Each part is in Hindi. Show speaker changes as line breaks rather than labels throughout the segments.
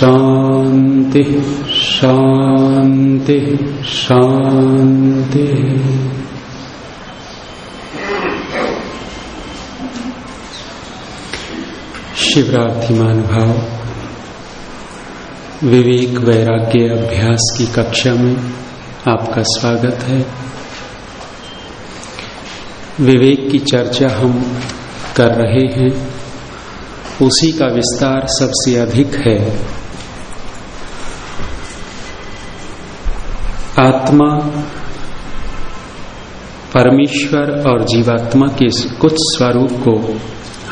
शान्ति शान्ति शान्ति शिवरात्रिमान भाव विवेक वैराग्य अभ्यास की कक्षा में आपका स्वागत है। विवेक की चर्चा हम कर रहे हैं, उसी का विस्तार सबसे अधिक है। आत्मा, परमेश्वर और जीवात्मा के कुछ स्वरूप को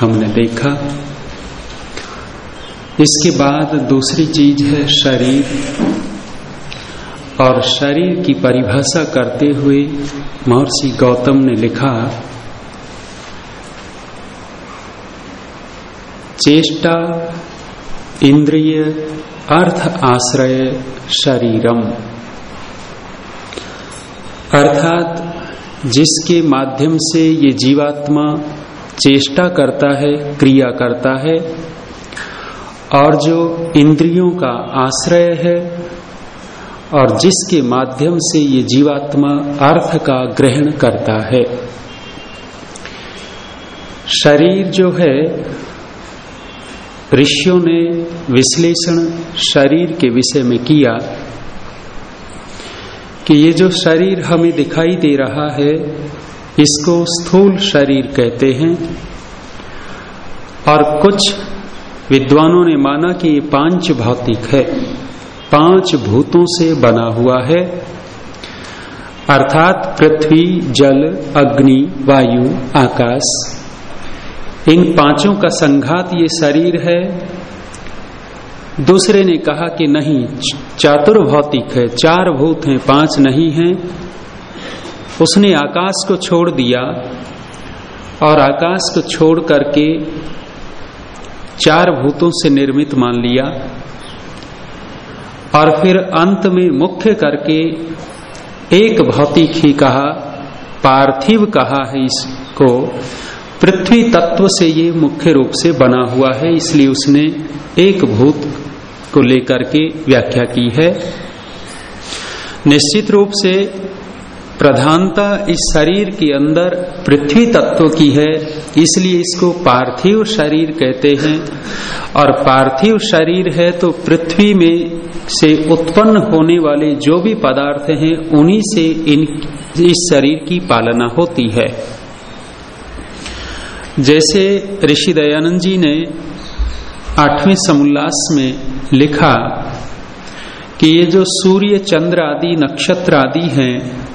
हमने देखा। इसके बाद दूसरी चीज़ है शरीर। और शरीर की परिभाषा करते हुए महर्षि गौतम ने लिखा, चेष्टा इंद्रिय अर्थ आश्रय शरीरम। अर्थात जिसके माध्यम से ये जीवात्मा चेष्टा करता है, क्रिया करता है, और जो इंद्रियों का आश्रय है, और जिसके माध्यम से ये जीवात्मा अर्थ का ग्रहण करता है। शरीर जो है, ऋषियों ने विश्लेषण शरीर के विषय में किया कि ये जो शरीर हमें दिखाई दे रहा है, इसको स्थूल शरीर कहते हैं। और कुछ विद्वानों ने माना कि ये पाँच भौतिक है, पाँच भूतों से बना हुआ है। अर्थात पृथ्वी, जल, अग्नि, वायु, आकाश, इन पाँचों का संघात ये शरीर है। दूसरे ने कहा कि नहीं, चातुर्भौतिक है, चार भूत हैं, पाँच नहीं हैं। उसने आकाश को छोड़ दिया और आकाश को छोड़ करके चार भूतों से निर्मित मान लिया और फिर अंत में मुख्य करके एक भौतिक ही कहा, पार्थिव कहा है इसको। पृथ्वी तत्व से ये मुख्य रूप से बना हुआ है, इसलिए उसने एक भूत को लेकर के व्याख्या की है। निश्चित रूप से प्रधानता इस शरीर के अंदर पृथ्वी तत्व की है, इसलिए इसको पार्थिव शरीर कहते हैं। और पार्थिव शरीर है तो पृथ्वी में से उत्पन्न होने वाले जो भी पदार्थ हैं, उन्हीं से इन, इस शरीर की पालना होती है। जैसे ऋषि दयानंद जी ने आठवें समुल्लास में लिखा कि ये जो सूर्य, चंद्र आदि नक्षत्र आदि हैं,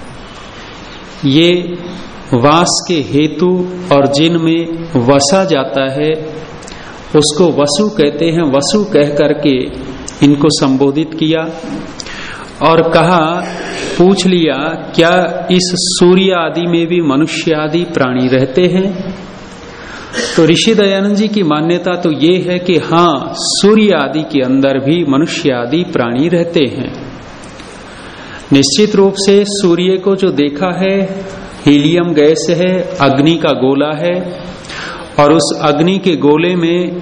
ये वास के हेतु और जिनमें वसा जाता है, उसको वसु कहते हैं। वसु कह करके इनको संबोधित किया और कहा, पूछ लिया, क्या इस सूर्य आदि में भी मनुष्य आदि प्राणी रहते हैं? तो ऋषि दयानंद जी की मान्यता तो ये है कि हाँ सूर्य आदि के अंदर भी मनुष्य आदि प्राणी रहते हैं। निश्चित रूप से सूर्य को जो देखा है, हीलियम गैस है, अग्नि का गोला है, और उस अग्नि के गोले में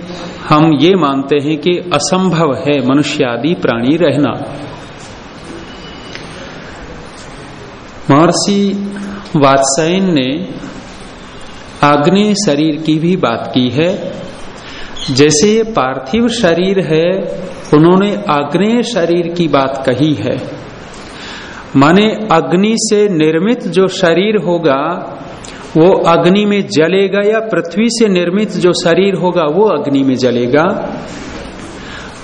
हम ये मानते हैं कि असंभव है मनुष्य आदि प्राणी रहना। महर्षि वात्सायन ने आग्नेय शरीर की भी बात की है। जैसे ये पार्थिव शरीर है, उन्होंने आग्नेय शरीर की बात कही है। माने अग्नि से निर्मित जो शरीर होगा, वो अग्नि में जलेगा या पृथ्वी से निर्मित जो शरीर होगा, वो अग्नि में जलेगा।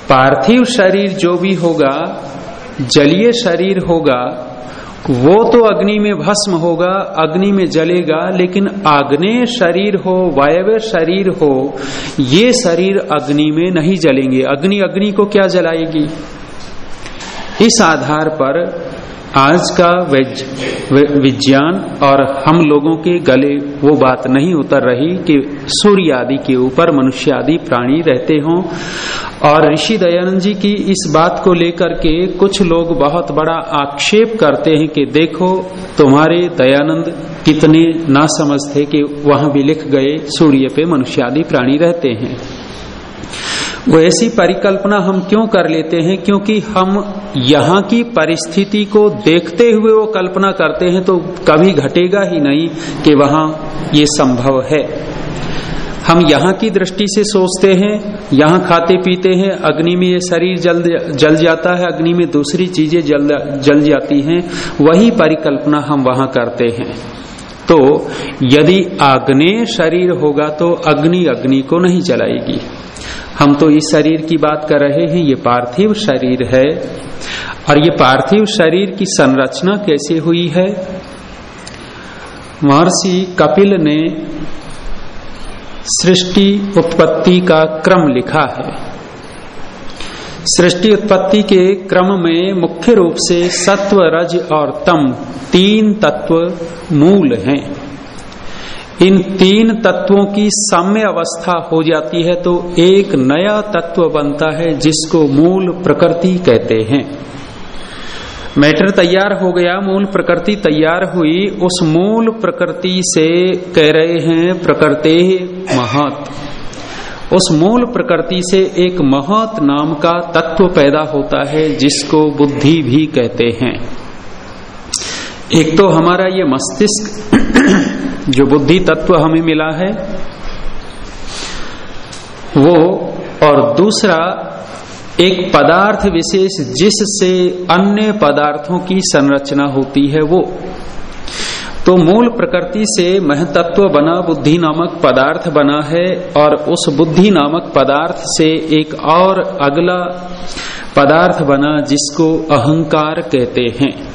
पार्थिव शरीर जो भी होगा, जलीय शरीर होगा वो तो अग्नि में भस्म होगा, अग्नि में जलेगा, लेकिन आग्नेय शरीर हो, वायव्य शरीर हो, ये शरीर अग्नि में नहीं जलेंगे। अग्नि अग्नि को क्या जलाएगी? इस आधार पर आज का विज्ञान और हम लोगों के गले वो बात नहीं उतर रही कि सूर्य आदि के ऊपर मनुष्य आदि प्राणी रहते हों। और ऋषि दयानंद जी की इस बात को लेकर के कुछ लोग बहुत बड़ा आक्षेप करते हैं कि देखो, तुम्हारे दयानंद कितने ना समझ थे कि वहाँ भी लिख गए, सूर्य पे मनुष्य आदि प्राणी रहते हैं। वो ऐसी परिकल्पना हम क्यों कर लेते हैं? क्योंकि हम यहाँ की परिस्थिति को देखते हुए वो कल्पना करते हैं तो कभी घटेगा ही नहीं कि वहाँ ये संभव है। हम यहाँ की दृष्टि से सोचते हैं, यहाँ खाते पीते हैं, अग्नि में ये शरीर जल जल जाता है, अग्नि में दूसरी चीज़ें जल जल जाती हैं, वही परिकल्पना हम वहाँ करते हैं। तो यदि आग्नेय शरीर होगा तो अग्नि अग्नि को नहीं जलाएगी। हम तो इस शरीर की बात कर रहे हैं, ये पार्थिव शरीर है। और ये पार्थिव शरीर की संरचना कैसे हुई है? महर्षि कपिल ने सृष्टि उत्पत्ति का क्रम लिखा है। सृष्टि उत्पत्ति के क्रम में मुख्य रूप से सत्व, रज और तम तीन तत्व मूल हैं। इन तीन तत्वों की साम्य अवस्था हो जाती है तो एक नया तत्व बनता है जिसको मूल प्रकृति कहते हैं। मैटर तैयार हो गया, मूल प्रकृति तैयार हुई, उस मूल प्रकृति से कह रहे हैं प्रकृति महत। उस मूल प्रकृति से एक महत नाम का तत्व पैदा होता है जिसको बुद्धि भी कहते हैं। एक तो हमारा ये मस्तिष्क जो बुद्धि तत्व हमें मिला है, वो और दूसरा एक पदार्थ विशेष जिससे अन्य पदार्थों की संरचना होती है वो। तो मूल प्रकृति से महतत्व बना बुद्धि नामक पदार्थ बना है और उस बुद्धि नामक पदार्थ से एक और अगला पदार्थ बना जिसको अहंकार कहते हैं।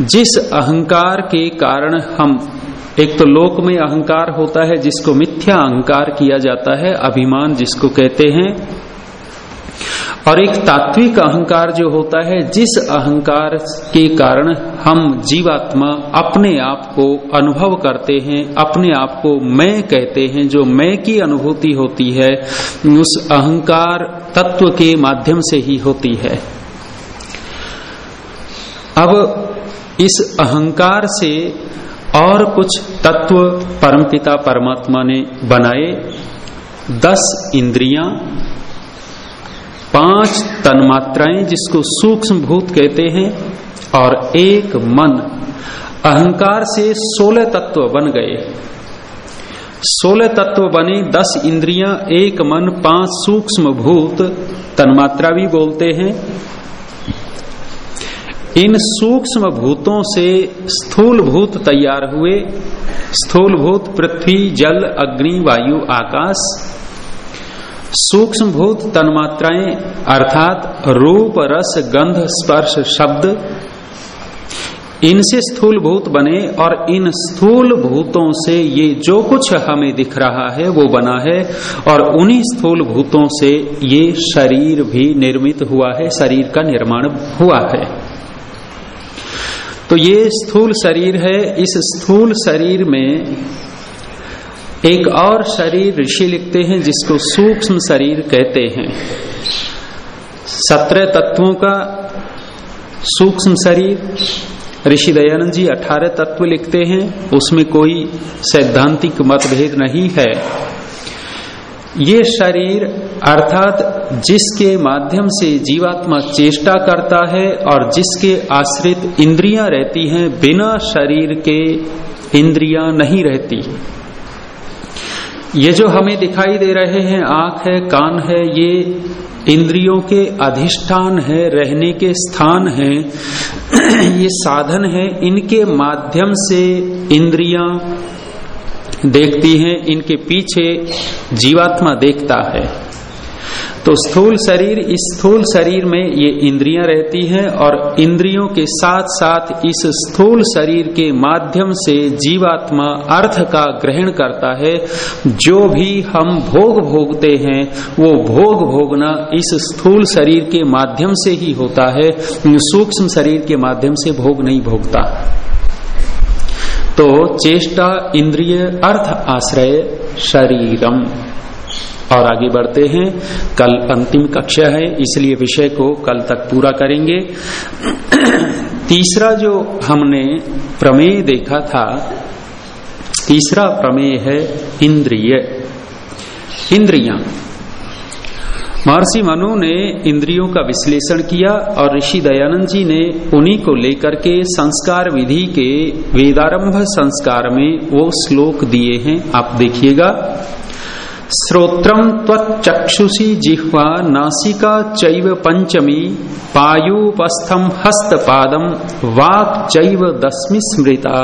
जिस अहंकार के कारण हम एक तो लोक में अहंकार होता है, जिसको मिथ्या अहंकार किया जाता है, अभिमान जिसको कहते हैं। और एक तात्विक अहंकार जो होता है, जिस अहंकार के कारण हम जीवात्मा अपने आप को अनुभव करते हैं, अपने आप को मैं कहते हैं, जो मैं की अनुभूति होती है, उस अहंकार तत्व के माध्यम से ही होती है। अब इस अहंकार से और कुछ तत्व परमपिता परमात्मा ने बनाए। दस इंद्रियाँ, पाँच तन्मात्राएँ जिसको सूक्ष्म भूत कहते हैं, और एक मन। अहंकार से सोलह तत्व बन गए। सोलह तत्व बने, दस इंद्रियाँ, एक मन, पाँच सूक्ष्म भूत तन्मात्रा भी बोलते हैं। इन सूक्ष्म भूतों से स्थूल भूत तैयार हुए। स्थूल भूत पृथ्वी, जल, अग्नि, वायु, आकाश। सूक्ष्म भूत तन्मात्राएँ, अर्थात रूप, रस, गंध, स्पर्श, शब्द, इनसे स्थूल भूत बने और इन स्थूल भूतों से ये जो कुछ हमें दिख रहा है, वो बना है और उन्हीं स्थूल भूतों से ये शरीर भी निर्मित हुआ है, शरीर का निर्माण हुआ है। तो ये स्थूल शरीर है। इस स्थूल शरीर में एक और शरीर ऋषि लिखते हैं, जिसको सूक्ष्म शरीर कहते हैं। सत्रह तत्वों का सूक्ष्म शरीर, ऋषि दयानंद जी अठारह तत्व लिखते हैं। उसमें कोई सैद्धांतिक मतभेद नहीं है। ये शरीर, अर्थात जिसके माध्यम से जीवात्मा चेष्टा करता है और जिसके आश्रित इंद्रियाँ रहती हैं, बिना शरीर के इंद्रियाँ नहीं रहती। ये जो हमें दिखाई दे रहे हैं, आँख है, कान है, ये इंद्रियों के अधिष्ठान है, रहने के स्थान है। ये साधन है, इनके माध्यम से इंद्रियाँ देखती हैं, इनके पीछे जीवात्मा देखता है। तो स्थूल शरीर, इस स्थूल शरीर में ये इंद्रियाँ रहती हैं और इंद्रियों के साथ साथ इस स्थूल शरीर के माध्यम से जीवात्मा अर्थ का ग्रहण करता है। जो भी हम भोग भोगते हैं, वो भोग भोगना इस स्थूल शरीर के माध्यम से ही होता है। सूक्ष्म शरीर के माध्यम से भोग नहीं भोगता। तो चेष्टा, इंद्रिय, अर्थ आश्रय, शरीरम। और आगे बढ़ते हैं। कल अंतिम कक्षा है, इसलिए विषय को कल तक पूरा करेंगे। तीसरा जो हमने प्रमेय देखा था, तीसरा प्रमेय है इंद्रिय। इंद्रिया। महर्षि मनु ने इंद्रियों का विश्लेषण किया और ऋषि दयानंद जी ने उन्हीं को लेकर के संस्कार विधि के वेदारंभ संस्कार में वो श्लोक दिए हैं। आप देखिएगा। श्रोत्रम त्वचक्षुषी जिह्वा नासिका चैव पंचमी पायुपस्थम हस्तपादम वाक चैव दस्मि स्मृता।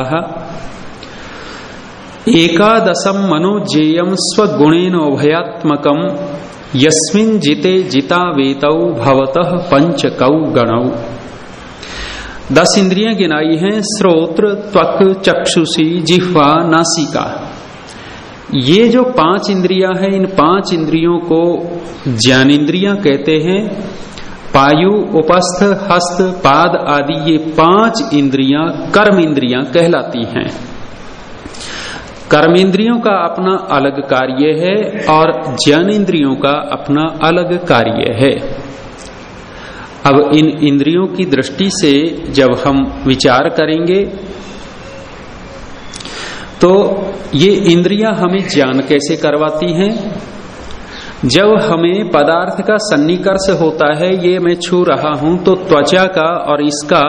एकादशम मनोजेयम स्वगुणेन भयात्मकम यस्मिन जिते जिता वेतौ भवतः पंच कौ गणौ दस इंद्रियाँ गिनाई हैं श्रोत्र त्वक, चक्षुषी, जिह्वा, नासिका। ये जो पाँच इंद्रियाँ हैं, इन पाँच इंद्रियों को ज्ञान इंद्रियाँ कहते हैं। पायु, उपस्थ, हस्त, पाद आदि ये पाँच इंद्रियाँ कर्म इंद्रियाँ कहलाती हैं। कर्मेंद्रियों का अपना अलग कार्य है और ज्ञान इंद्रियों का अपना अलग कार्य है। अब इन इंद्रियों की दृष्टि से जब हम विचार करेंगे तो ये इंद्रियाँ हमें ज्ञान कैसे करवाती हैं? जब हमें पदार्थ का सन्निकर्ष होता है, ये मैं छू रहा हूँ तो त्वचा का और इसका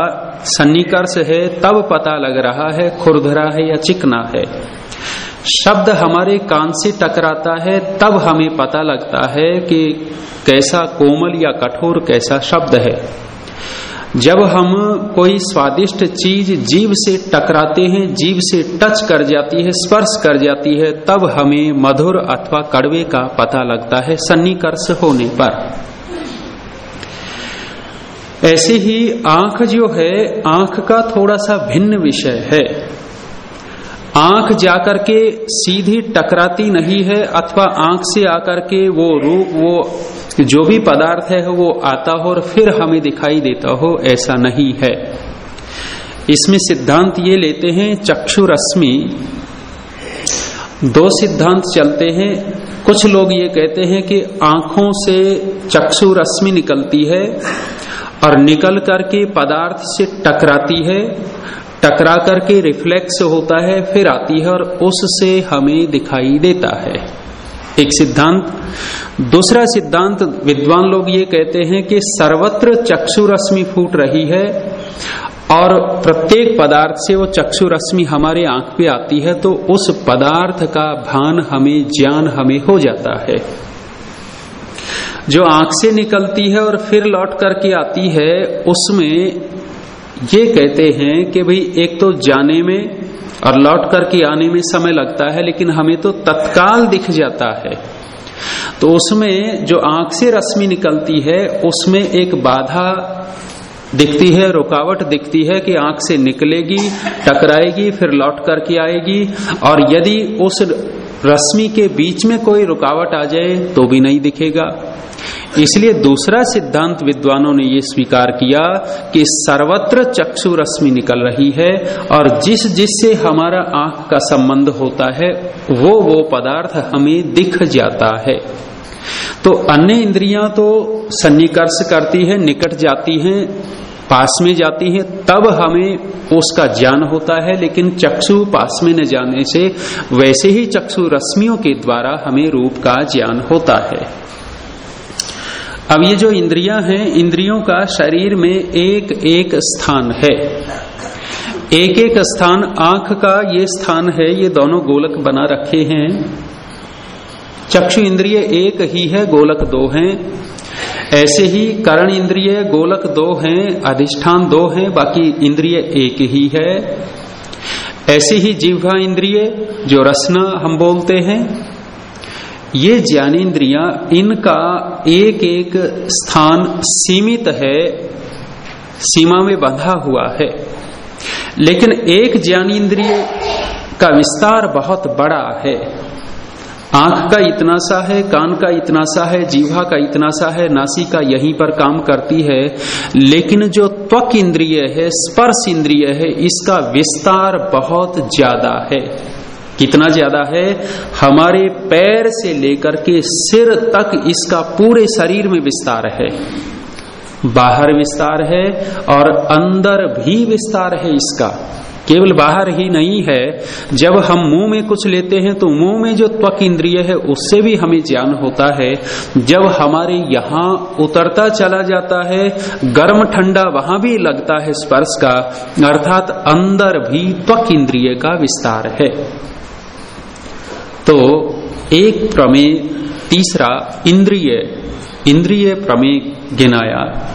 सन्निकर्ष है, तब पता लग रहा है खुरधरा है या चिकना है। शब्द हमारे कान से टकराता है, तब हमें पता लगता है कि कैसा कोमल या कठोर कैसा शब्द है। जब हम कोई स्वादिष्ट चीज़ जीव से टकराते हैं जीव से टच कर जाती है, स्पर्श कर जाती है, तब हमें मधुर अथवा कड़वे का पता लगता है सन्निकर्ष होने पर। ऐसे ही आँख जो है, आँख का थोड़ा सा भिन्न विषय है। आँख जाकर के सीधी टकराती नहीं है अथवा आँख से आकर के वो रूप, वो जो भी पदार्थ है वो आता हो और फिर हमें दिखाई देता हो, ऐसा नहीं है। इसमें सिद्धांत ये लेते हैं चक्षु रश्मि दो सिद्धांत चलते हैं। कुछ लोग ये कहते हैं कि आँखों से चक्षु रश्मि निकलती है और निकल करके पदार्थ से टकराती है। टकरा करके रिफ्लेक्स होता है, फिर आती है और उससे हमें दिखाई देता है। एक सिद्धांत, दूसरा सिद्धांत, विद्वान लोग ये कहते हैं कि सर्वत्र चक्षु रश्मि फूट रही है और प्रत्येक पदार्थ से वो चक्षु रश्मि हमारे आँख पे आती है तो उस पदार्थ का भान हमें, ज्ञान हमें हो जाता है। जो आँख से निकलती है और फिर लौट करके आती है, उसमें ये कहते हैं कि भाई, एक तो जाने में और लौट करके आने में समय लगता है, लेकिन हमें तो तत्काल दिख जाता है। तो उसमें जो आँख से रश्मि निकलती है, उसमें एक बाधा दिखती है, रुकावट दिखती है कि आँख से निकलेगी, टकराएगी, फिर लौट करके आएगी। और यदि उस रश्मि के बीच में कोई रुकावट आ जाए तो भी नहीं दिखेगा। इसलिए दूसरा सिद्धांत विद्वानों ने यह स्वीकार किया कि सर्वत्र चक्षु रश्मि निकल रही है और जिस जिससे हमारा आँख का संबंध होता है, वो वो पदार्थ हमें दिख जाता है। तो अन्य इंद्रियाँ तो सन्निकर्ष करती है, निकट जाती हैं, पास में जाती है, तब हमें उसका ज्ञान होता है, लेकिन चक्षु पास में न जाने से वैसे ही चक्षु रश्मियों के द्वारा हमें रूप का ज्ञान होता है। अब ये जो इंद्रियाँ हैं, इंद्रियों का शरीर में एक एक स्थान है। एक एक स्थान, आँख का ये स्थान है, ये दोनों गोलक बना रखे हैं। चक्षु इंद्रिय एक ही है, गोलक दो हैं। ऐसे ही करण इंद्रिय गोलक दो हैं, अधिष्ठान दो हैं, बाकी इंद्रिय एक ही है। ऐसे ही जिह्वा इंद्रिय, जो रसना हम बोलते हैं ये ज्ञानेन्द्रिया इनका एक एक स्थान सीमित है, सीमा में बंधा हुआ है। लेकिन एक ज्ञानेन्द्रिय का विस्तार बहुत बड़ा है। आँख का इतना सा है, कान का इतना सा है, जीवा का इतना सा है नासिका यहीं पर काम करती है। लेकिन जो त्वक इंद्रिय है, स्पर्श इंद्रिय है, इसका विस्तार बहुत ज़्यादा है। कितना ज़्यादा है? हमारे पैर से लेकर के सिर तक इसका पूरे शरीर में विस्तार है। बाहर विस्तार है और अंदर भी विस्तार है इसका। केवल बाहर ही नहीं है। जब हम मुँह में कुछ लेते हैं तो मुँह में जो त्वक इंद्रिय है, उससे भी हमें ज्ञान होता है। जब हमारे यहाँ उतरता चला जाता है, गर्म ठंडा वहाँ भी लगता है स्पर्श का, अर्थात अंदर भी त्वक इंद्रिय का विस्तार है। तो एक प्रमेय, तीसरा इंद्रिय इंद्रिय प्रमेय गिनाया।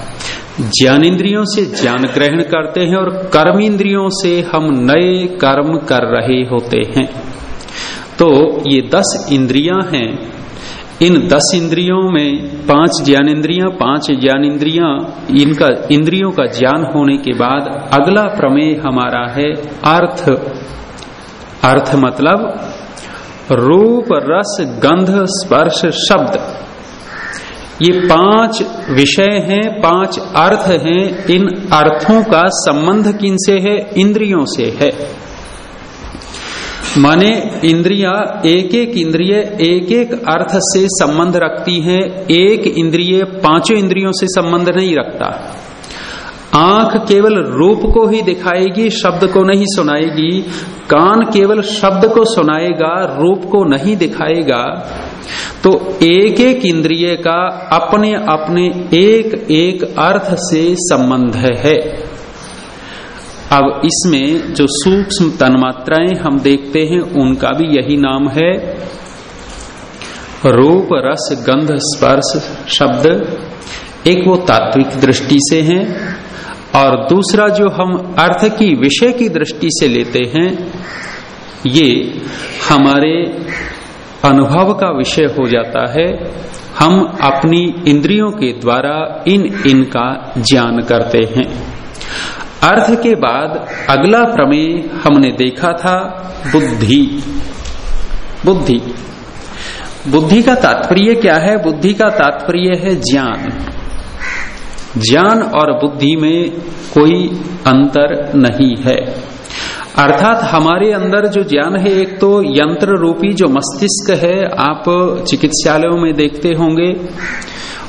ज्ञान इंद्रियों से ज्ञान ग्रहण करते हैं और कर्म इंद्रियों से हम नए कर्म कर रहे होते हैं। तो ये दस इंद्रियाँ हैं। इन दस इंद्रियों में पाँच ज्ञान इंद्रियाँ पाँच ज्ञान इंद्रियाँ इनका, इंद्रियों का ज्ञान होने के बाद अगला प्रमेय हमारा है अर्थ। अर्थ मतलब रूप, रस, गंध, स्पर्श, शब्द। ये पाँच विषय हैं, पाँच अर्थ हैं, इन अर्थों का संबंध किन से है? इंद्रियों से है। माने इंद्रिया एक एक इंद्रिय एक एक अर्थ से संबंध रखती हैं, एक इंद्रिय पाँचों इंद्रियों से संबंध नहीं रखता। आँख केवल रूप को ही दिखाएगी, शब्द को नहीं सुनाएगी, कान केवल शब्द को सुनाएगा, रूप को नहीं दिखाएगा। तो एक एक इंद्रिय का अपने अपने एक एक अर्थ से संबंध है। अब इसमें जो सूक्ष्म तन्मात्राएँ हम देखते हैं, उनका भी यही नाम है। रूप, रस, गंध, स्पर्श, शब्द, एक वो तात्विक दृष्टि से हैं। और दूसरा जो हम अर्थ की विषय की दृष्टि से लेते हैं, ये हमारे अनुभव का विषय हो जाता है। हम अपनी इंद्रियों के द्वारा इन इनका ज्ञान करते हैं। अर्थ के बाद अगला प्रमेय हमने देखा था, बुद्धि। बुद्धि। बुद्धि का तात्पर्य क्या है? बुद्धि का तात्पर्य है ज्ञान। ज्ञान और बुद्धि में कोई अंतर नहीं है। अर्थात हमारे अंदर जो ज्ञान है, एक तो यंत्र रूपी जो मस्तिष्क है, आप चिकित्सालयों में देखते होंगे,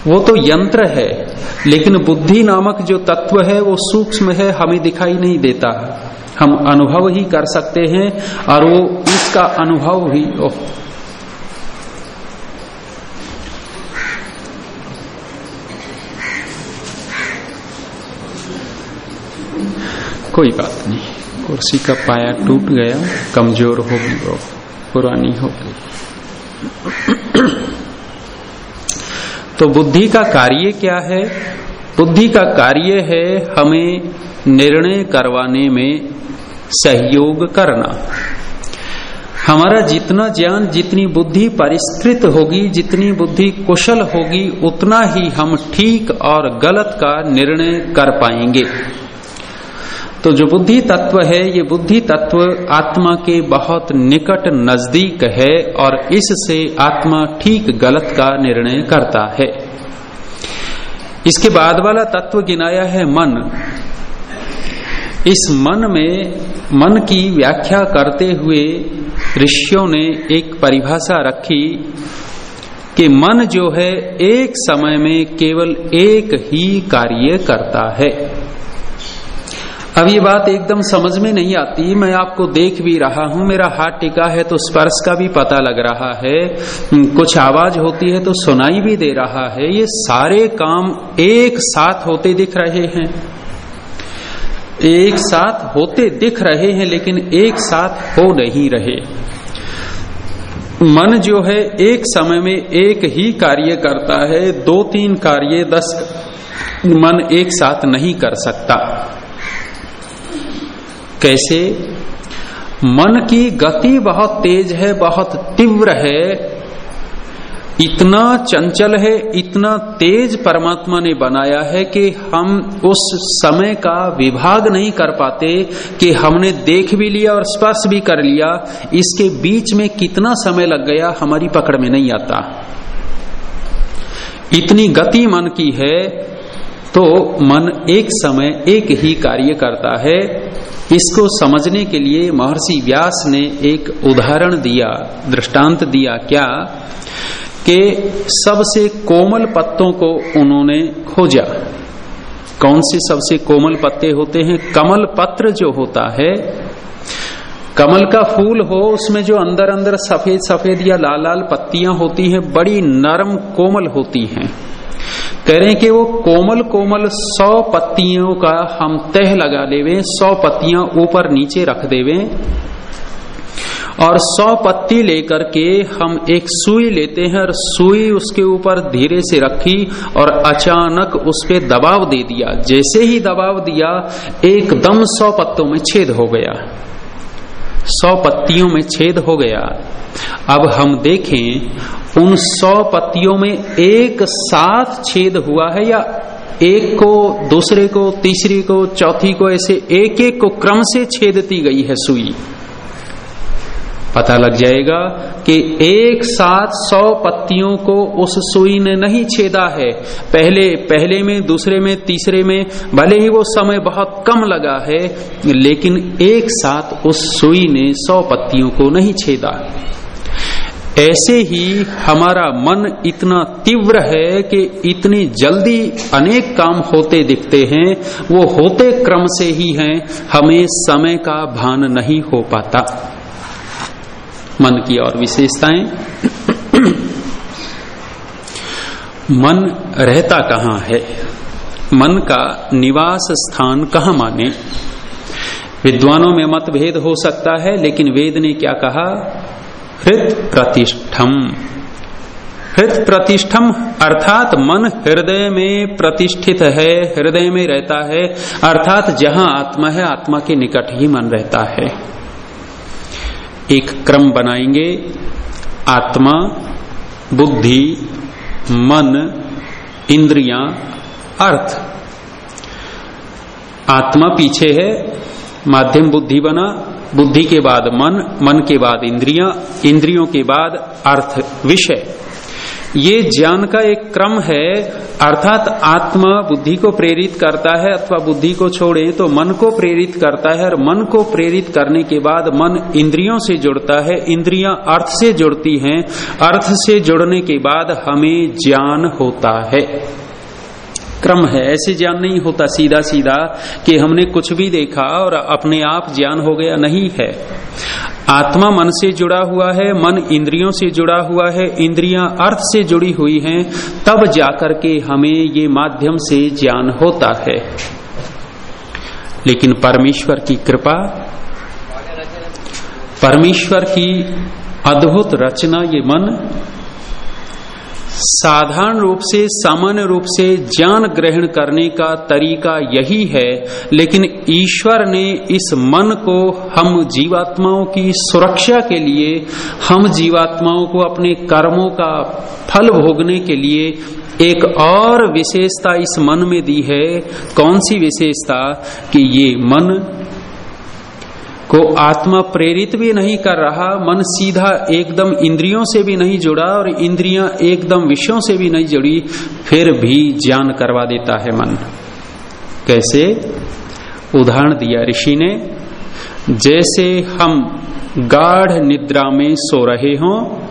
वो तो यंत्र है, लेकिन बुद्धि नामक जो तत्व है, वो सूक्ष्म है, हमें दिखाई नहीं देता। हम अनुभव ही कर सकते हैं, और वो इसका अनुभव भी कोई बात नहीं। कुर्सी का पाया टूट गया, कमज़ोर हो गई वो, पुरानी हो गई। तो बुद्धि का कार्य क्या है? बुद्धि का कार्य है हमें निर्णय करवाने में सहयोग करना। हमारा जितना ज्ञान, जितनी बुद्धि परिष्कृत होगी, जितनी बुद्धि कुशल होगी, उतना ही हम ठीक और गलत का निर्णय कर पाएँगे। तो जो बुद्धि तत्व है, ये बुद्धि तत्व आत्मा के बहुत निकट नज़दीक है और इससे आत्मा ठीक गलत का निर्णय करता है। इसके बाद वाला तत्व गिनाया है मन। इस मन में, मन की व्याख्या करते हुए ऋषियों ने एक परिभाषा रखी कि मन जो है, एक समय में केवल एक ही कार्य करता है। अब ये बात एकदम समझ में नहीं आती, मैं आपको देख भी रहा हूँ, मेरा हाथ टिका है तो स्पर्श का भी पता लग रहा है, कुछ आवाज़ होती है तो सुनाई भी दे रहा है, ये सारे काम एक साथ होते दिख रहे हैं। एक साथ होते दिख रहे हैं लेकिन एक साथ हो नहीं रहे। मन जो है एक समय में एक ही कार्य करता है, दो तीन कार्य दस मन एक साथ नहीं कर सकता। कैसे? मन की गति बहुत तेज है, बहुत तीव्र है। इतना चंचल है, इतना तेज परमात्मा ने बनाया है कि हम उस समय का विभाग नहीं कर पाते, कि हमने देख भी लिया और स्पर्श भी कर लिया। इसके बीच में कितना समय लग गया, हमारी पकड़ में नहीं आता। इतनी गति मन की है तो मन एक समय एक ही कार्य करता है। इसको समझने के लिए महर्षि व्यास ने एक उदाहरण दिया, दृष्टांत दिया क्या? कि सबसे कोमल पत्तों को उन्होंने खोजा। कौन से सबसे कोमल पत्ते होते हैं? कमल पत्र जो होता है, कमल का फूल हो, उसमें जो अंदर अंदर सफ़ेद सफ़ेद या लाल लाल पत्तियाँ होती हैं, बड़ी नरम कोमल होती हैं। कह रहे हैं कि वो कोमल कोमल सौ पत्तियों का हम तह लगा देवे, सौ पत्तियाँ ऊपर नीचे रख देवे। और सौ पत्ती लेकर के हम एक सुई लेते हैं और सुई उसके ऊपर धीरे से रखी और अचानक उस पर दबाव दे दिया। जैसे ही दबाव दिया, एकदम सौ पत्तों में छेद हो गया। सौ पत्तियों में छेद हो गया। अब हम देखें उन सौ पत्तियों में एक साथ छेद हुआ है या एक को, दूसरे को, तीसरी को, चौथी को, ऐसे एक एक को क्रम से छेदती गई है सुई। पता लग जाएगा कि एक साथ सौ पत्तियों को उस सुई ने नहीं छेदा है। पहले पहले में, दूसरे में, तीसरे में, भले ही वो समय बहुत कम लगा है, लेकिन एक साथ उस सुई ने सौ पत्तियों को नहीं छेदा। ऐसे ही हमारा मन इतना तीव्र है कि इतनी जल्दी अनेक काम होते दिखते हैं, वो होते क्रम से ही हैं, हमें समय का भान नहीं हो पाता। मन की और विशेषताएँ। मन रहता कहाँ है? मन का निवास स्थान कहाँ माने? विद्वानों में मतभेद हो सकता है, लेकिन वेद ने क्या कहा? हृत प्रतिष्ठम हृत प्रतिष्ठम अर्थात मन हृदय में प्रतिष्ठित है, हृदय में रहता है, अर्थात जहाँ आत्मा है, आत्मा के निकट ही मन रहता है। एक क्रम बनाएँगे। आत्मा, बुद्धि, मन, इंद्रियाँ, अर्थ। आत्मा पीछे है, माध्यम बुद्धि बना बुद्धि के बाद मन मन के बाद इंद्रियाँ, इंद्रियों के बाद अर्थ, विषय। ये ज्ञान का एक क्रम है, अर्थात आत्मा बुद्धि को प्रेरित करता है अथवा बुद्धि को छोड़े तो मन को प्रेरित करता है और मन को प्रेरित करने के बाद मन इंद्रियों से जुड़ता है, इंद्रियाँ अर्थ से जुड़ती हैं। अर्थ से जुड़ने के बाद हमें ज्ञान होता है। क्रम है, ऐसे ज्ञान नहीं होता सीधा सीधा कि हमने कुछ भी देखा और अपने आप ज्ञान हो गया, नहीं है। आत्मा मन से जुड़ा हुआ है, मन इंद्रियों से जुड़ा हुआ है, इंद्रियाँ अर्थ से जुड़ी हुई हैं, तब जाकर के हमें ये माध्यम से ज्ञान होता है। लेकिन परमेश्वर की कृपा, परमेश्वर की अद्भुत रचना ये मन साधारण रूप से, सामान्य रूप से ज्ञान ग्रहण करने का तरीका यही है, लेकिन ईश्वर ने इस मन को हम जीवात्माओं की सुरक्षा के लिए, हम जीवात्माओं को अपने कर्मों का फल भोगने के लिए एक और विशेषता इस मन में दी है। कौन सी विशेषता? कि ये मन को आत्मा प्रेरित भी नहीं कर रहा, मन सीधा एकदम इंद्रियों से भी नहीं जुड़ा और इंद्रियाँ एकदम विषयों से भी नहीं जुड़ी, फिर भी ज्ञान करवा देता है मन। कैसे? उदाहरण दिया ऋषि ने, जैसे हम गाढ़ निद्रा में सो रहे हों,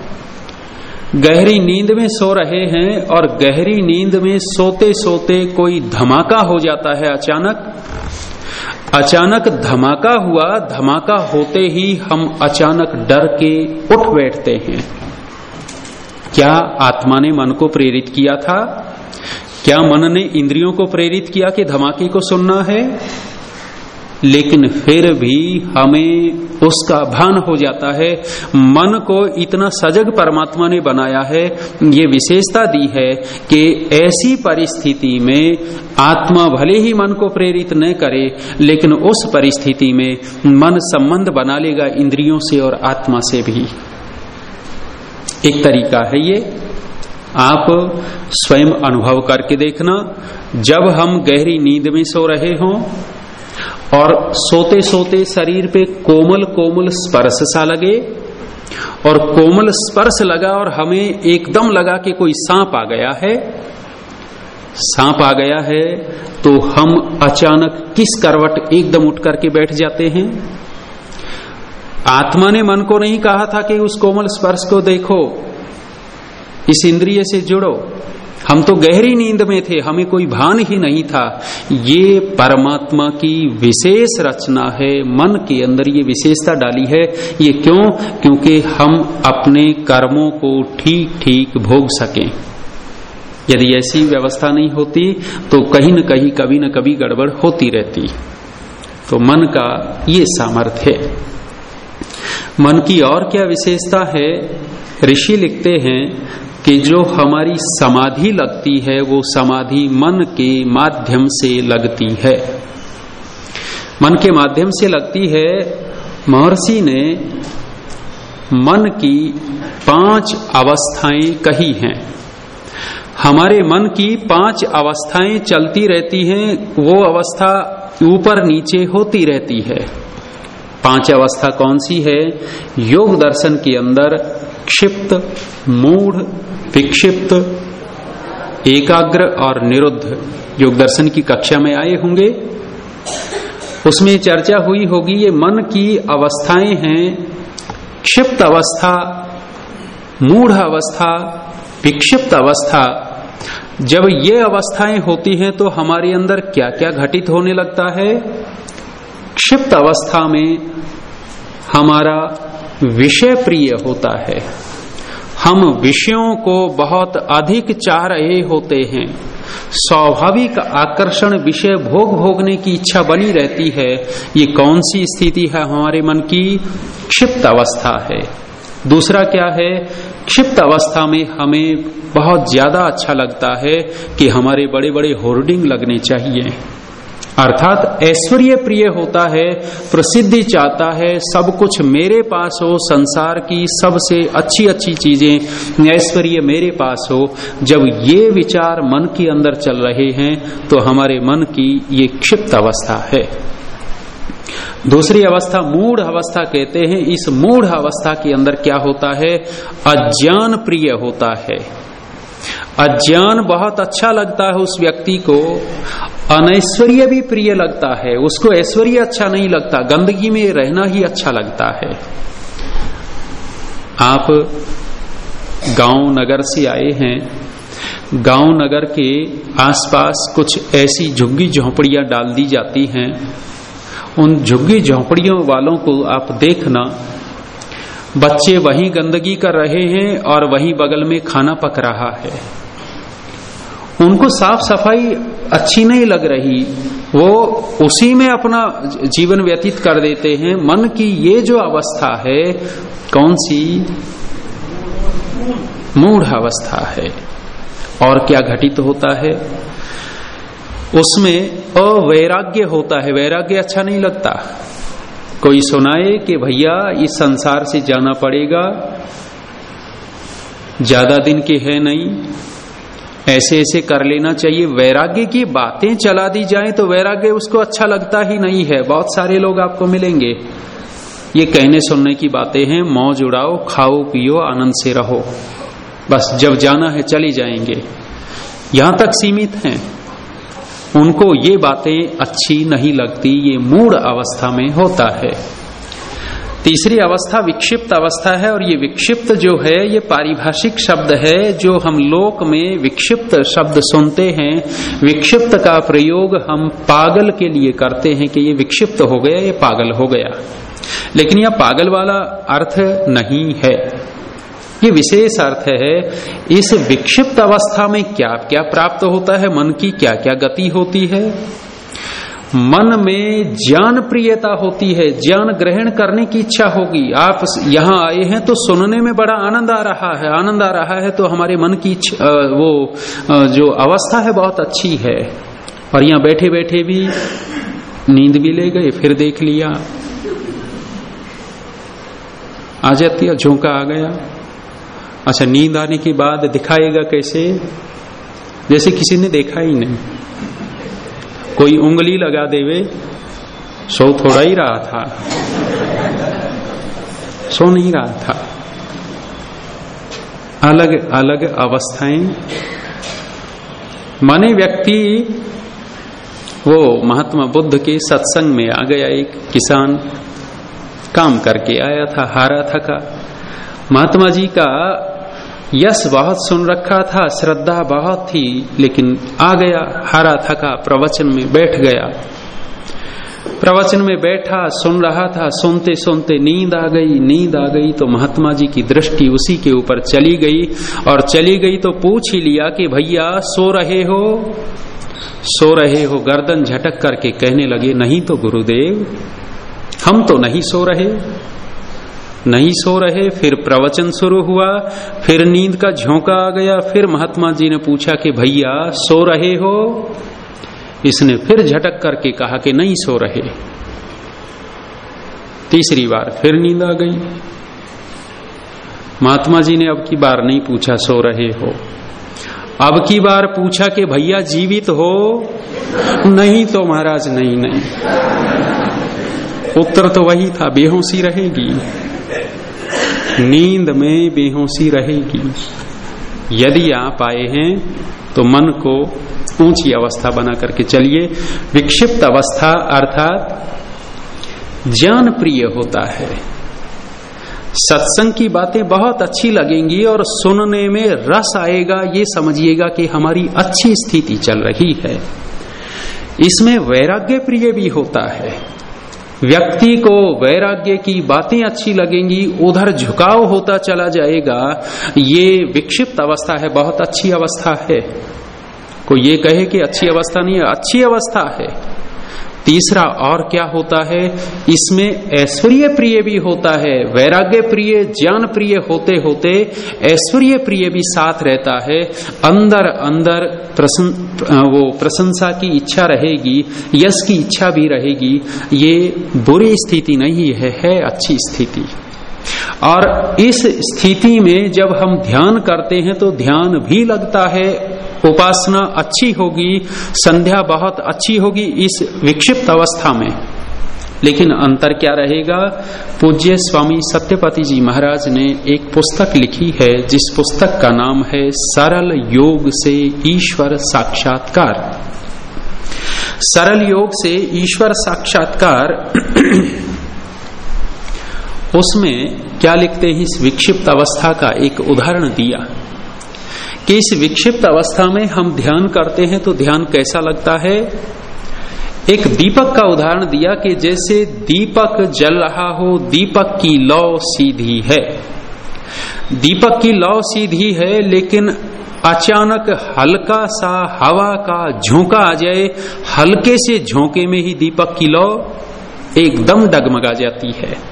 गहरी नींद में सो रहे हैं और गहरी नींद में सोते सोते कोई धमाका हो जाता है अचानक अचानक धमाका हुआ, धमाका होते ही हम अचानक डर के उठ बैठते हैं। क्या आत्मा ने मन को प्रेरित किया था? क्या मन ने इंद्रियों को प्रेरित किया कि धमाके को सुनना है? लेकिन फिर भी हमें उसका भान हो जाता है। मन को इतना सजग परमात्मा ने बनाया है, ये विशेषता दी है कि ऐसी परिस्थिति में आत्मा भले ही मन को प्रेरित न करे, लेकिन उस परिस्थिति में मन संबंध बना लेगा इंद्रियों से और आत्मा से भी। एक तरीका है ये। आप स्वयं अनुभव करके देखना। जब हम गहरी नींद में सो रहे हों और सोते सोते शरीर पे कोमल कोमल स्पर्श सा लगे और कोमल स्पर्श लगा और हमें एकदम लगा कि कोई सांप आ गया है। सांप आ गया है तो हम अचानक किस करवट एकदम उठ करके बैठ जाते हैं? आत्मा ने मन को नहीं कहा था कि उस कोमल स्पर्श को देखो। इस इंद्रिय से जुड़ो। हम तो गहरी नींद में थे, हमें कोई भान ही नहीं था। ये परमात्मा की विशेष रचना है, मन के अंदर ये विशेषता डाली है। ये क्यों? क्योंकि हम अपने कर्मों को ठीक ठीक भोग सकें। यदि ऐसी व्यवस्था नहीं होती तो कहीं न कहीं, कभी न कभी गड़बड़ होती रहती। तो मन का ये सामर्थ्य है। मन की और क्या विशेषता है? ऋषि लिखते हैं कि जो हमारी समाधि लगती है, वो समाधि मन के माध्यम से लगती है। मन के माध्यम से लगती है, महर्षि ने मन की पाँच अवस्थाएँ कही हैं। हमारे मन की पाँच अवस्थाएँ चलती रहती हैं, वो अवस्था ऊपर नीचे होती रहती है। पाँच अवस्था कौन सी है? योग दर्शन के अंदर क्षिप्त, मूढ़ विक्षिप्त, एकाग्र और निरुद्ध योग दर्शन की कक्षा में आए होंगे। उसमें चर्चा हुई होगी ये मन की अवस्थाएँ हैं। क्षिप्त अवस्था, मूढ़ अवस्था, विक्षिप्त अवस्था। जब ये अवस्थाएँ होती हैं तो हमारे अंदर क्या क्या घटित होने लगता है? क्षिप्त अवस्था में हमारा विषय प्रिय होता है। हम विषयों को बहुत अधिक चाह रहे होते हैं। स्वाभाविक आकर्षण विषय भोग भोगने की इच्छा बनी रहती है। ये कौन सी स्थिति है हमारे मन की? क्षिप्त अवस्था है। दूसरा क्या है? क्षिप्त अवस्था में हमें बहुत ज़्यादा अच्छा लगता है कि हमारे बड़े बड़े होर्डिंग लगने चाहिए। अर्थात ऐश्वर्य प्रिय होता है, प्रसिद्धि चाहता है, सब कुछ मेरे पास हो, संसार की सबसे अच्छी अच्छी चीज़ें ऐश्वर्य मेरे पास हो। जब ये विचार मन के अंदर चल रहे हैं तो हमारे मन की ये क्षिप्त अवस्था है। दूसरी अवस्था, मूढ़ अवस्था कहते हैं। इस मूढ़ अवस्था के अंदर क्या होता है? अज्ञान प्रिय होता है। अज्ञान बहुत अच्छा लगता है उस व्यक्ति को, अनैश्वर्य भी प्रिय लगता है, उसको ऐश्वर्य अच्छा नहीं लगता, गंदगी में रहना ही अच्छा लगता है। आप गाँव नगर से आए हैं, गाँव नगर के आसपास कुछ ऐसी झुग्गी झोंपड़ियाँ डाल दी जाती हैं, उन झुग्गी झोंपड़ियों वालों को आप देखना, बच्चे वहीं गंदगी कर रहे हैं और वहीं बगल में खाना पक रहा है। उनको साफ़ सफ़ाई अच्छी नहीं लग रही। वो उसी में अपना जीवन व्यतीत कर देते हैं। मन की ये जो अवस्था है, कौन सी? मूढ़ अवस्था है। और क्या घटित होता है? उसमें अवैराग्य होता है। वैराग्य अच्छा नहीं लगता। कोई सुनाए कि भैया, इस संसार से जाना पड़ेगा। ज़्यादा दिन के है नहीं। ऐसे ऐसे कर लेना चाहिए। वैराग्य की बातें चला दी जाए तो वैराग्य उसको अच्छा लगता ही नहीं है। बहुत सारे लोग आपको मिलेंगे। ये कहने सुनने की बातें हैं, मौज उड़ाओ, खाओ, पियो, आनंद से रहो। बस जब जाना है चली जाएँगे। यहाँ तक सीमित हैं। उनको ये बातें अच्छी नहीं लगती, ये मूड अवस्था में होता है। तीसरी अवस्था विक्षिप्त अवस्था है और ये विक्षिप्त जो है, ये पारिभाषिक शब्द है, जो हम लोक में विक्षिप्त शब्द सुनते हैं। विक्षिप्त का प्रयोग हम पागल के लिए करते हैं कि ये विक्षिप्त हो गया, ये पागल हो गया। लेकिन यह पागल वाला अर्थ नहीं है। ये विशेष अर्थ है, इस विक्षिप्त अवस्था में क्या क्या प्राप्त होता है, मन की क्या क्या गति होती है? मन में ज्ञान प्रियता होती है, ज्ञान ग्रहण करने की इच्छा होगी। आप यहाँ आए हैं तो सुनने में बड़ा आनंद आ रहा है। आनंद आ रहा है तो हमारे मन की वो जो अवस्था है बहुत अच्छी है। और यहाँ बैठे बैठे भी नींद भी ले गए, फिर देख लिया। आ जाती है झोंका आ गया। अच्छा नींद आने के बाद दिखाएगा कैसे? जैसे किसी ने देखा ही नहीं। कोई उंगली लगा देवे, सो थोड़ा ही रहा था। सो नहीं रहा था। अलग अलग अवस्थाएँ। माने व्यक्ति, वो महात्मा बुद्ध के सत्संग में आ गया, एक किसान काम करके आया था, हारा थका महात्मा जी का यश बहुत सुन रखा था, श्रद्धा बहुत थी, लेकिन आ गया, हारा थका, प्रवचन में बैठ गया। प्रवचन में बैठा, सुन रहा था, सुनते सुनते नींद आ गई, नींद आ गई तो महात्मा जी की दृष्टि उसी के ऊपर चली गई, और चली गई तो पूछ ही लिया कि भैया, सो रहे हो? सो रहे हो, गर्दन झटक करके कहने लगे, नहीं तो गुरुदेव, हम तो नहीं सो रहे। नहीं सो रहे, फिर प्रवचन शुरू हुआ, फिर नींद का झोंका आ गया, फिर महात्मा जी ने पूछा कि भैया, सो रहे हो? इसने फिर झटक करके कहा कि नहीं सो रहे। तीसरी बार फिर नींद आ गई। महात्मा जी ने अब की बार नहीं पूछा, सो रहे हो? अब की बार पूछा कि भैया, जीवित हो? नहीं तो महाराज, नहीं नहीं। उत्तर तो वही था, बेहोशी रहेगी। नींद में बेहोशी रहेगी। यदि आप आए हैं तो मन को ऊँची अवस्था बना करके चलिए। विक्षिप्त अवस्था अर्थात ज्ञान प्रिय होता है। सत्संग की बातें बहुत अच्छी लगेंगी और सुनने में रस आएगा। ये समझिएगा कि हमारी अच्छी स्थिति चल रही है। इसमें वैराग्य प्रिय भी होता है। व्यक्ति को वैराग्य की बातें अच्छी लगेंगी, उधर झुकाव होता चला जाएगा, ये विक्षिप्त अवस्था है, बहुत अच्छी अवस्था है। कोई ये कहे कि अच्छी अवस्था नहीं है, अच्छी अवस्था है। तीसरा और क्या होता है? इसमें ऐश्वर्य प्रिय भी होता है वैराग्य प्रिय ज्ञान प्रिय होते होते ऐश्वर्य प्रिय भी साथ रहता है। अंदर अंदर प्रसन, वो प्रशंसा की इच्छा रहेगी यश की इच्छा भी रहेगी। ये बुरी स्थिति नहीं है है अच्छी स्थिति। और इस स्थिति में जब हम ध्यान करते हैं तो ध्यान भी लगता है उपासना अच्छी होगी, संध्या बहुत अच्छी होगी इस विक्षिप्त अवस्था में। लेकिन अंतर क्या रहेगा? पूज्य स्वामी सत्यपति जी महाराज ने एक पुस्तक लिखी है, जिस पुस्तक का नाम है सरल योग से ईश्वर साक्षात्कार। सरल योग से ईश्वर साक्षात्कार, उसमें क्या लिखते हैं? इस विक्षिप्त अवस्था का एक उदाहरण दिया। कि इस विक्षिप्त अवस्था में हम ध्यान करते हैं तो ध्यान कैसा लगता है? एक दीपक का उदाहरण दिया कि जैसे दीपक जल रहा हो, दीपक की लौ सीधी है। दीपक की लौ सीधी है, लेकिन अचानक हल्का सा हवा का झोंका आ जाए, हल्के से झोंके में ही दीपक की लौ एकदम डगमगा जाती है।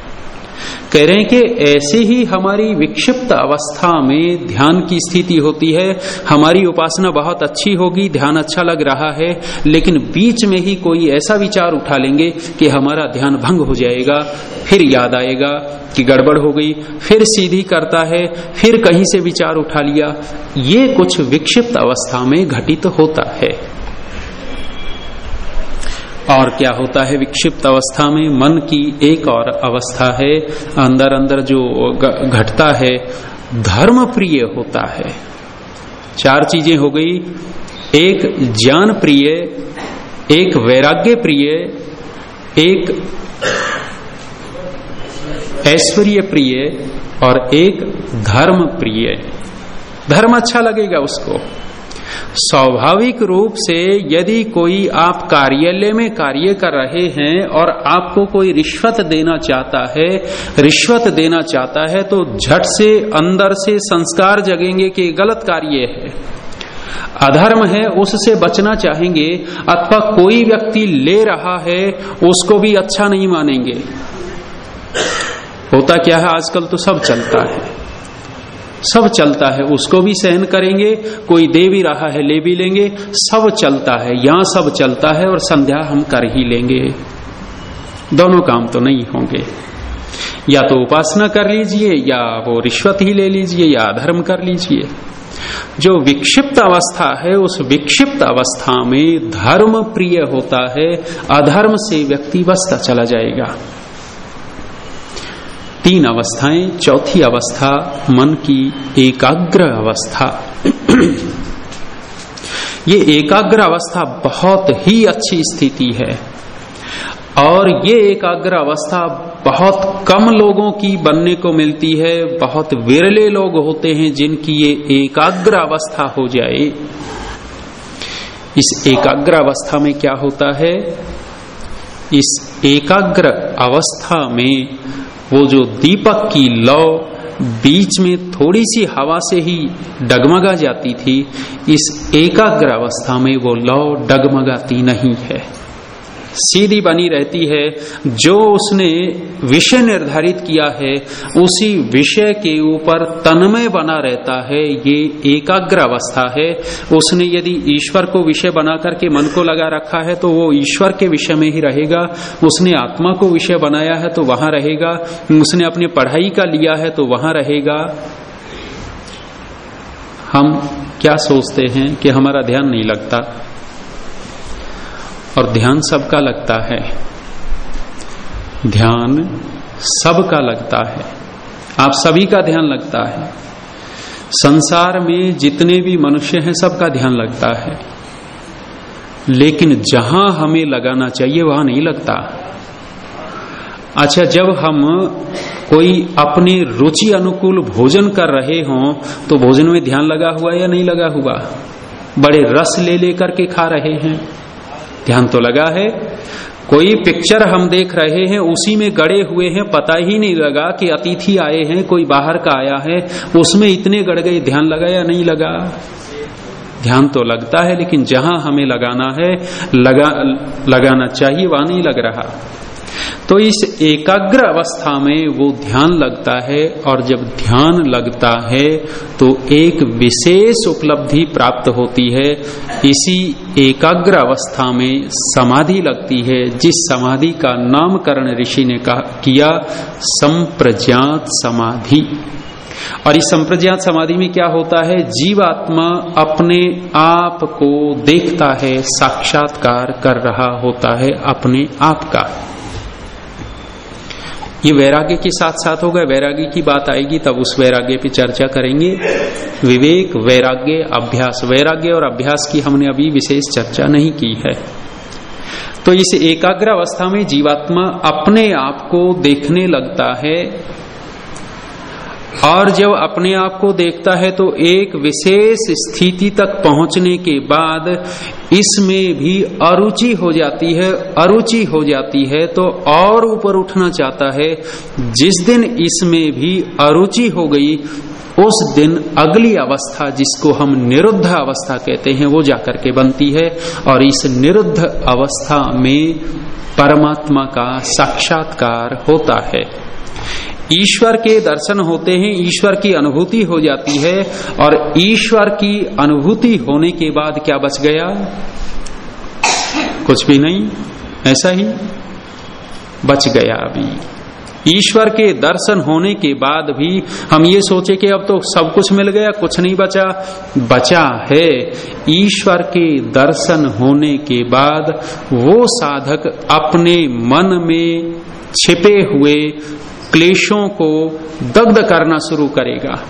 कह रहे हैं कि ऐसे ही हमारी विक्षिप्त अवस्था में ध्यान की स्थिति होती है। हमारी उपासना बहुत अच्छी होगी, ध्यान अच्छा लग रहा है, लेकिन बीच में ही कोई ऐसा विचार उठा लेंगे कि हमारा ध्यान भंग हो जाएगा, फिर याद आएगा कि गड़बड़ हो गई, फिर सीधी करता है, फिर कहीं से विचार उठा लिया। ये कुछ विक्षिप्त अवस्था में घटित होता है। और क्या होता है? विक्षिप्त अवस्था में मन की एक और अवस्था है। अंदर अंदर जो घटता है धर्म प्रिय होता है। चार चीज़ें हो गई। एक ज्ञान प्रिय एक वैराग्य प्रिय एक ऐश्वर्य प्रिय और एक धर्म प्रिय धर्म अच्छा लगेगा उसको। स्वाभाविक रूप से यदि कोई आप कार्यालय में कार्य कर रहे हैं और आपको कोई रिश्वत देना चाहता है, रिश्वत देना चाहता है तो झट से अंदर से संस्कार जगेंगे कि गलत कार्य है। अधर्म है, उससे बचना चाहेंगे, अथवा कोई व्यक्ति ले रहा है, उसको भी अच्छा नहीं मानेंगे। होता क्या है, आजकल तो सब चलता है। सब चलता है, उसको भी सहन करेंगे, कोई दे भी रहा है, ले भी लेंगे, सब चलता है, यहाँ सब चलता है और संध्या हम कर ही लेंगे। दोनों काम तो नहीं होंगे। या तो उपासना कर लीजिए, या वो रिश्वत ही ले लीजिए, या अधर्म कर लीजिए। जो विक्षिप्त अवस्था है, उस विक्षिप्त अवस्था में धर्म प्रिय होता है, अधर्म से व्यक्ति बसता चला जाएगा। तीन अवस्थाएँ, चौथी अवस्था, मन की एकाग्र अवस्था। ये एकाग्र अवस्था बहुत ही अच्छी स्थिति है। और ये एकाग्र अवस्था बहुत कम लोगों की बनने को मिलती है, बहुत विरले लोग होते हैं जिनकी ये एकाग्र अवस्था हो जाए। इस एकाग्र अवस्था में क्या होता है? इस एकाग्र अवस्था में वो जो दीपक की लौ बीच में थोड़ी सी हवा से ही डगमगा जाती थी, इस एकाग्र अवस्था में वो लौ डगमगाती नहीं है। सीधी बनी रहती है। जो उसने विषय निर्धारित किया है, उसी विषय के ऊपर तन्मय बना रहता है। ये एकाग्र अवस्था है। उसने यदि ईश्वर को विषय बना करके मन को लगा रखा है तो वो ईश्वर के विषय में ही रहेगा। उसने आत्मा को विषय बनाया है तो वहाँ रहेगा। उसने अपनी पढ़ाई का लिया है तो वहाँ रहेगा। हम क्या सोचते हैं कि हमारा ध्यान नहीं लगता? और ध्यान सबका लगता है। ध्यान सबका लगता है। आप सभी का ध्यान लगता है। संसार में जितने भी मनुष्य हैं, सबका ध्यान लगता है। लेकिन जहाँ हमें लगाना चाहिए, वहाँ नहीं लगता। अच्छा जब हम कोई अपने रुचि अनुकूल भोजन कर रहे हों तो भोजन में ध्यान लगा हुआ या नहीं लगा हुआ? बड़े रस ले लेकर के खा रहे हैं। ध्यान तो लगा है। कोई पिक्चर हम देख रहे हैं, उसी में गड़े हुए हैं, पता ही नहीं लगा कि अतिथि आए हैं, कोई बाहर का आया है, उसमें इतने गड़ गए, ध्यान लगा या नहीं लगा? ध्यान तो लगता है, लेकिन जहाँ हमें लगाना है, लगा, लगाना चाहिए, वहाँ नहीं लग रहा। तो इस एकाग्र अवस्था में वो ध्यान लगता है और जब ध्यान लगता है तो एक विशेष उपलब्धि प्राप्त होती है। इसी एकाग्र अवस्था में समाधि लगती है। जिस समाधि का नामकरण ऋषि ने कहा, किया, संप्रज्ञात समाधि। और इस संप्रज्ञात समाधि में क्या होता है? जीवात्मा अपने आप को देखता है, साक्षात्कार कर रहा होता है अपने आप का। ये वैराग्य के साथ साथ होगा। वैराग्य की बात आएगी, तब उस वैराग्य पे चर्चा करेंगे। विवेक, वैराग्य, अभ्यास। वैराग्य और अभ्यास की हमने अभी विशेष चर्चा नहीं की है। तो इस एकाग्र अवस्था में जीवात्मा अपने आप को देखने लगता है। और जब अपने आप को देखता है तो एक विशेष स्थिति तक पहुँचने के बाद इसमें भी अरुचि हो जाती है, अरुचि हो जाती है तो और ऊपर उठना चाहता है। जिस दिन इसमें भी अरुचि हो गई, उस दिन अगली अवस्था जिसको हम निरुद्ध अवस्था कहते हैं, वो जाकर के बनती है। और इस निरुद्ध अवस्था में परमात्मा का साक्षात्कार होता है। ईश्वर के दर्शन होते हैं, ईश्वर की अनुभूति हो जाती है और ईश्वर की अनुभूति होने के बाद क्या बच गया? कुछ भी नहीं, ऐसा ही बच गया अभी। ईश्वर के दर्शन होने के बाद भी हम ये सोचे कि अब तो सब कुछ मिल गया, कुछ नहीं बचा। बचा है। ईश्वर के दर्शन होने के बाद वो साधक अपने मन में छिपे हुए क्लेशों को दग्ध करना शुरू करेगा।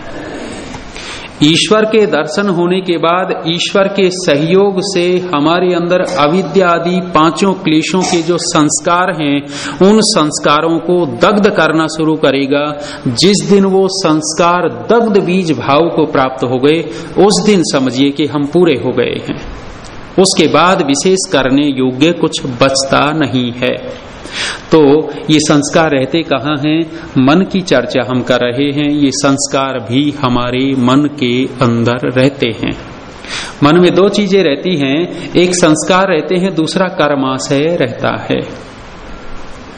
ईश्वर के दर्शन होने के बाद ईश्वर के सहयोग से हमारे अंदर अविद्या आदि पाँचों क्लेशों के जो संस्कार हैं, उन संस्कारों को दग्ध करना शुरू करेगा। जिस दिन वो संस्कार दग्ध बीज भाव को प्राप्त हो गए, उस दिन समझिए कि हम पूरे हो गए हैं। उसके बाद विशेष करने योग्य कुछ बचता नहीं है। तो ये संस्कार रहते कहाँ हैं? मन की चर्चा हम कर रहे हैं। ये संस्कार भी हमारे मन के अंदर रहते हैं। मन में दो चीज़ें रहती हैं। एक संस्कार रहते हैं, दूसरा कर्माशय रहता है।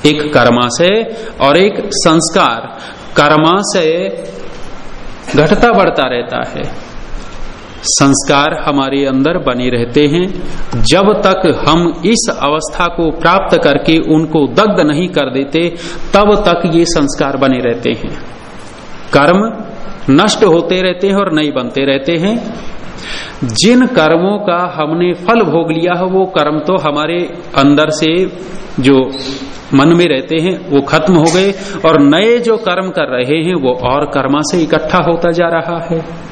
एक कर्माशय और एक संस्कार। कर्माशय घटता बढ़ता रहता है। संस्कार हमारे अंदर बने रहते हैं। जब तक हम इस अवस्था को प्राप्त करके उनको दग्ध नहीं कर देते, तब तक ये संस्कार बने रहते हैं। कर्म नष्ट होते रहते हैं और नए बनते रहते हैं। जिन कर्मों का हमने फल भोग लिया है, वो कर्म तो हमारे अंदर से जो मन में रहते हैं, वो खत्म हो गए और नए जो कर्म कर रहे हैं, वो और कर्मा से इकट्ठा होता जा रहा है।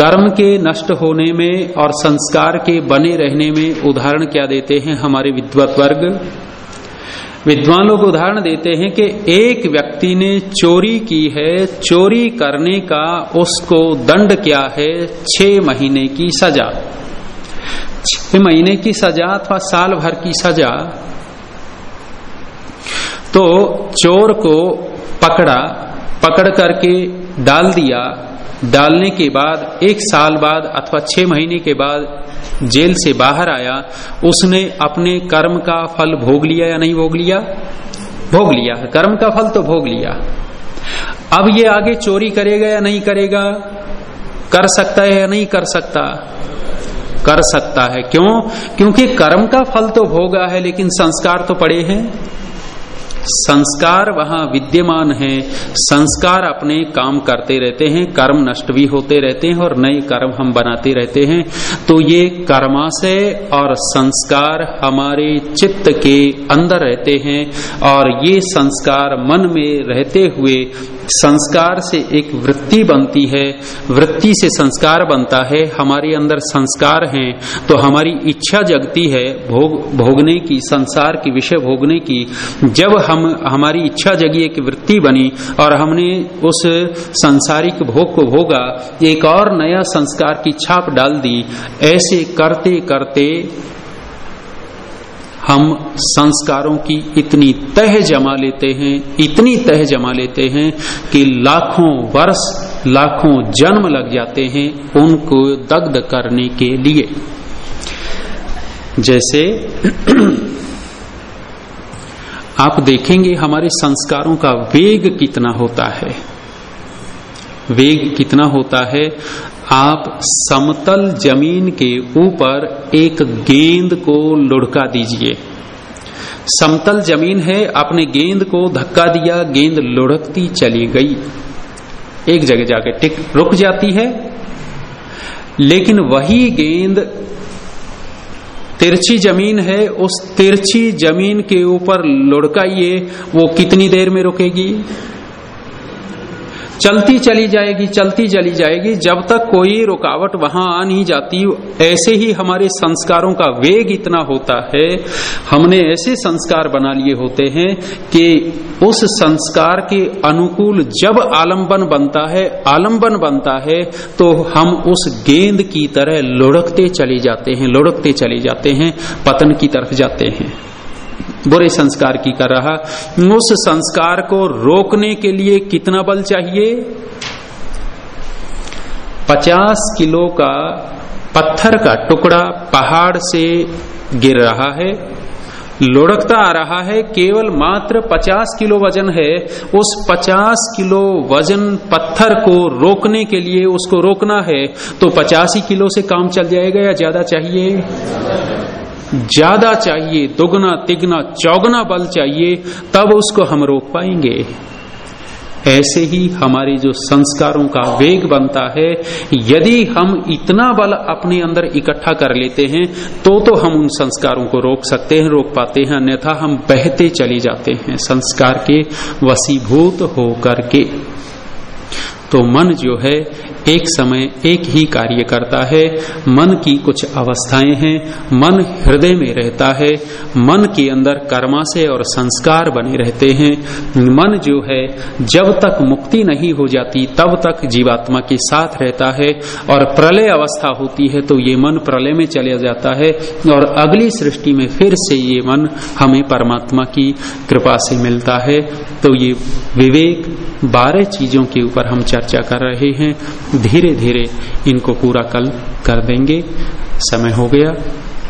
कर्म के नष्ट होने में और संस्कार के बने रहने में उदाहरण क्या देते हैं हमारे विद्वत वर्ग? विद्वान लोग उदाहरण देते हैं कि एक व्यक्ति ने चोरी की है, चोरी करने का उसको दंड क्या है? छह महीने की सजा। छह महीने की सजा अथवा साल भर की सजा। तो चोर को पकड़ा, पकड़ करके डाल दिया डालने के बाद, एक साल बाद अथवा छह महीने के बाद जेल से बाहर आया, उसने अपने कर्म का फल भोग लिया या नहीं भोग लिया? भोग लिया कर्म का फल तो भोग लिया। अब ये आगे चोरी करेगा या नहीं करेगा? कर सकता है या नहीं कर सकता? कर सकता है। क्यों? क्योंकि कर्म का फल तो भोगा है, लेकिन संस्कार तो पड़े हैं। संस्कार वहाँ विद्यमान है। संस्कार अपने काम करते रहते हैं, कर्म नष्ट भी होते रहते हैं और नए कर्म हम बनाते रहते हैं। तो ये कर्माशय और संस्कार हमारे चित्त के अंदर रहते हैं और ये संस्कार मन में रहते हुए संस्कार से एक वृत्ति बनती है, वृत्ति से संस्कार बनता है, हमारे अंदर संस्कार हैं तो हमारी इच्छा जगती है भोग, भोगने की, संसार की विषय भोगने की। जब हम, हमारी इच्छा जगी एक वृत्ति बनी और हमने उस संसारिक भोग को भोगा, एक और नया संस्कार की छाप डाल दी। ऐसे करते करते हम संस्कारों की इतनी तह जमा लेते हैं, इतनी तह जमा लेते हैं कि लाखों वर्ष, लाखों जन्म लग जाते हैं उनको दग्ध करने के लिए। जैसे आप देखेंगे हमारे संस्कारों का वेग कितना होता है। वेग कितना होता है? आप समतल ज़मीन के ऊपर एक गेंद को लुढ़का दीजिए। समतल ज़मीन है, आपने गेंद को धक्का दिया, गेंद लुढ़कती चली गई। एक जगह जाके टिक, रुक जाती है। लेकिन वही गेंद तिरछी ज़मीन है, उस तिरछी ज़मीन के ऊपर लुढ़काइए, वो कितनी देर में रुकेगी? चलती चली जाएगी, चलती चली जाएगी। जब तक कोई रुकावट वहाँ आ नहीं जाती, ऐसे ही हमारे संस्कारों का वेग इतना होता है, हमने ऐसे संस्कार बना लिए होते हैं कि उस संस्कार के अनुकूल जब आलंबन बनता है, आलंबन बनता है तो हम उस गेंद की तरह लुढ़कते चले जाते हैं, लुढ़कते चले जाते हैं, पतन की तरफ़ जाते हैं। बुरे संस्कार की कर रहा। उस संस्कार को रोकने के लिए कितना बल चाहिए? पचास किलो का पत्थर का टुकड़ा पहाड़ से गिर रहा है। लुढ़कता आ रहा है। केवल मात्र 50 किलो वज़न है। उस 50 किलो वज़न पत्थर को रोकने के लिए उसको रोकना है। तो पचासी किलो से काम चल जाएगा या ज़्यादा चाहिए? ज़्यादा चाहिए, दुगना, तिगना, चौगना बल चाहिए, तब उसको हम रोक पाएँगे। ऐसे ही हमारे जो संस्कारों का वेग बनता है, यदि हम इतना बल अपने अंदर इकट्ठा कर लेते हैं तो तो हम उन संस्कारों को रोक सकते हैं, रोक पाते हैं, अन्यथा हम बहते चले जाते हैं, संस्कार के वसीभूत होकर के। तो मन जो है एक समय एक ही कार्य करता है। मन की कुछ अवस्थाएँ हैं। मन हृदय में रहता है। मन के अंदर कर्माशय और संस्कार बने रहते हैं। मन जो है, जब तक मुक्ति नहीं हो जाती, तब तक जीवात्मा के साथ रहता है और प्रलय अवस्था होती है तो ये मन प्रलय में चले जाता है और अगली सृष्टि में फिर से ये मन हमें परमात्मा की कृपा से मिलता है। तो ये विवेक बारह चीज़ों के ऊपर हम चर्चा कर रहे हैं। धीरे धीरे इनको पूरा कल कर देंगे। समय हो गया।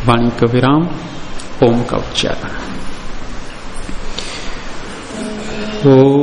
वाणी का विराम। ओम का उच्चारण। ओ